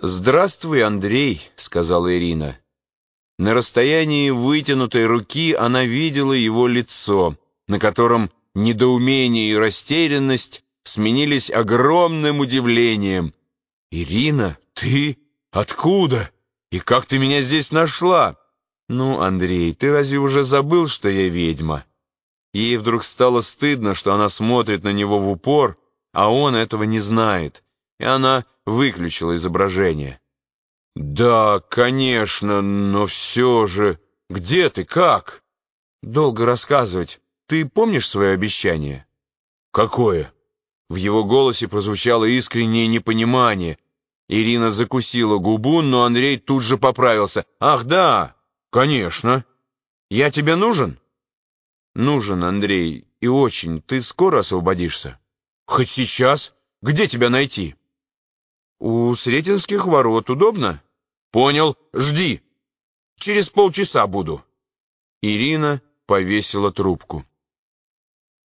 «Здравствуй, Андрей», — сказала Ирина. На расстоянии вытянутой руки она видела его лицо, на котором недоумение и растерянность сменились огромным удивлением. «Ирина, ты? Откуда? И как ты меня здесь нашла?» «Ну, Андрей, ты разве уже забыл, что я ведьма?» Ей вдруг стало стыдно, что она смотрит на него в упор, а он этого не знает, и она выключила изображение. «Да, конечно, но все же... Где ты, как?» «Долго рассказывать. Ты помнишь свое обещание?» «Какое?» В его голосе прозвучало искреннее непонимание. Ирина закусила губу, но Андрей тут же поправился. «Ах, да, конечно. Я тебе нужен?» «Нужен, Андрей, и очень. Ты скоро освободишься?» «Хоть сейчас? Где тебя найти?» «У Сретенских ворот. Удобно?» «Понял. Жди. Через полчаса буду». Ирина повесила трубку.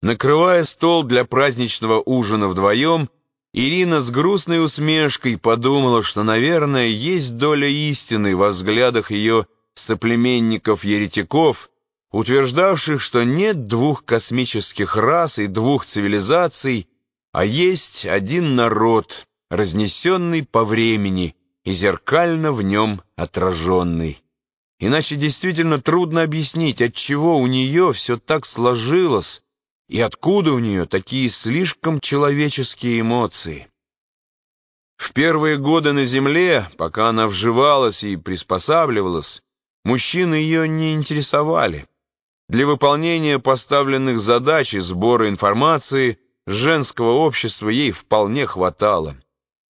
Накрывая стол для праздничного ужина вдвоем, Ирина с грустной усмешкой подумала, что, наверное, есть доля истины во взглядах ее соплеменников-еретиков, утверждавших, что нет двух космических рас и двух цивилизаций, а есть один народ, разнесенный по времени и зеркально в нем отраженный. Иначе действительно трудно объяснить, отчего у нее все так сложилось и откуда у нее такие слишком человеческие эмоции. В первые годы на Земле, пока она вживалась и приспосабливалась, мужчины ее не интересовали. Для выполнения поставленных задач и сбора информации женского общества ей вполне хватало.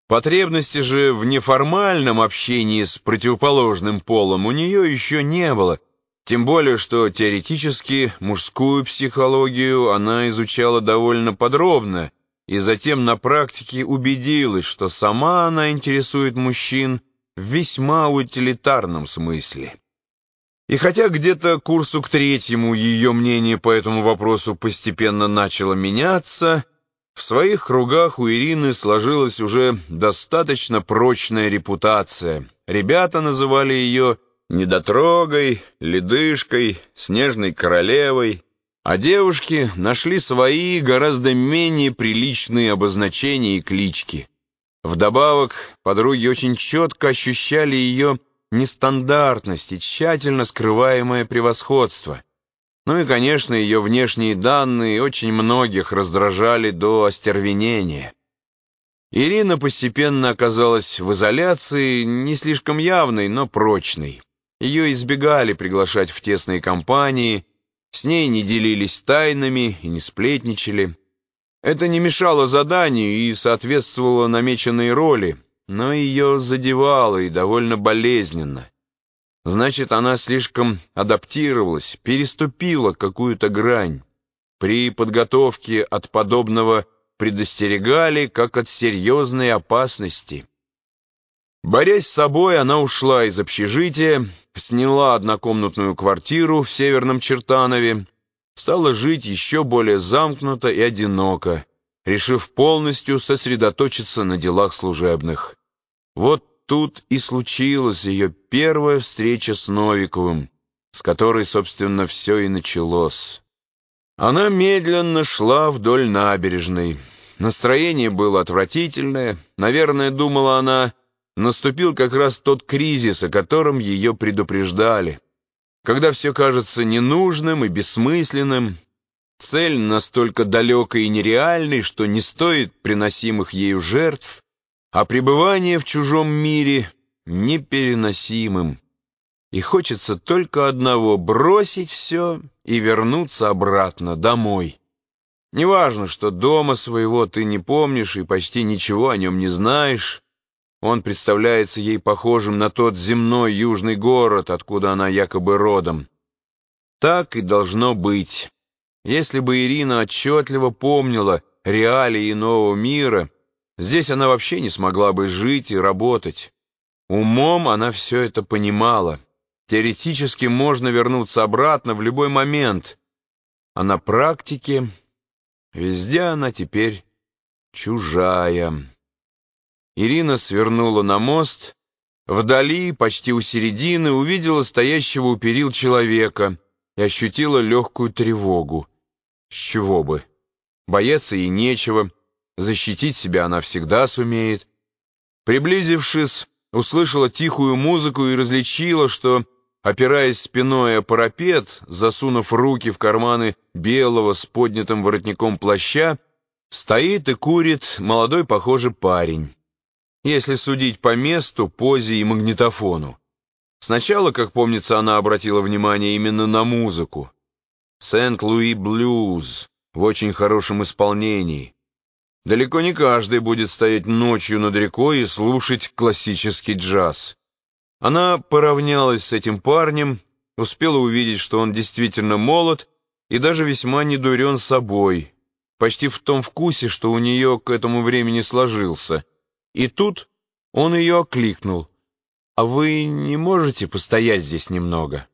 Потребности же в неформальном общении с противоположным полом у нее еще не было, тем более, что теоретически мужскую психологию она изучала довольно подробно и затем на практике убедилась, что сама она интересует мужчин в весьма утилитарном смысле. И хотя где-то курсу к третьему ее мнение по этому вопросу постепенно начало меняться, в своих кругах у Ирины сложилась уже достаточно прочная репутация. Ребята называли ее недотрогой, ледышкой, снежной королевой, а девушки нашли свои гораздо менее приличные обозначения и клички. Вдобавок, подруги очень четко ощущали ее нестандартность и тщательно скрываемое превосходство. Ну и, конечно, ее внешние данные очень многих раздражали до остервенения. Ирина постепенно оказалась в изоляции, не слишком явной, но прочной. Ее избегали приглашать в тесные компании, с ней не делились тайнами и не сплетничали. Это не мешало заданию и соответствовало намеченной роли, но ее задевало и довольно болезненно. Значит, она слишком адаптировалась, переступила какую-то грань. При подготовке от подобного предостерегали, как от серьезной опасности. Борясь с собой, она ушла из общежития, сняла однокомнатную квартиру в Северном Чертанове, стала жить еще более замкнуто и одиноко, решив полностью сосредоточиться на делах служебных. Вот тут и случилась ее первая встреча с Новиковым, с которой, собственно, все и началось. Она медленно шла вдоль набережной. Настроение было отвратительное. Наверное, думала она, наступил как раз тот кризис, о котором ее предупреждали. Когда все кажется ненужным и бессмысленным, Цель настолько далекой и нереальной, что не стоит приносимых ею жертв, а пребывание в чужом мире непереносимым. И хочется только одного — бросить все и вернуться обратно, домой. Неважно, что дома своего ты не помнишь и почти ничего о нем не знаешь. Он представляется ей похожим на тот земной южный город, откуда она якобы родом. Так и должно быть. Если бы Ирина отчетливо помнила реалии нового мира, здесь она вообще не смогла бы жить и работать. Умом она все это понимала. Теоретически можно вернуться обратно в любой момент, а на практике везде она теперь чужая. Ирина свернула на мост. Вдали, почти у середины, увидела стоящего у перил человека и ощутила легкую тревогу. С чего бы? Бояться ей нечего, защитить себя она всегда сумеет. Приблизившись, услышала тихую музыку и различила, что, опираясь спиной о парапет, засунув руки в карманы белого с поднятым воротником плаща, стоит и курит молодой, похожий парень. Если судить по месту, позе и магнитофону. Сначала, как помнится, она обратила внимание именно на музыку. Сент-Луи Блюз в очень хорошем исполнении. Далеко не каждый будет стоять ночью над рекой и слушать классический джаз. Она поравнялась с этим парнем, успела увидеть, что он действительно молод и даже весьма недурен собой, почти в том вкусе, что у нее к этому времени сложился. И тут он ее окликнул. «А вы не можете постоять здесь немного?»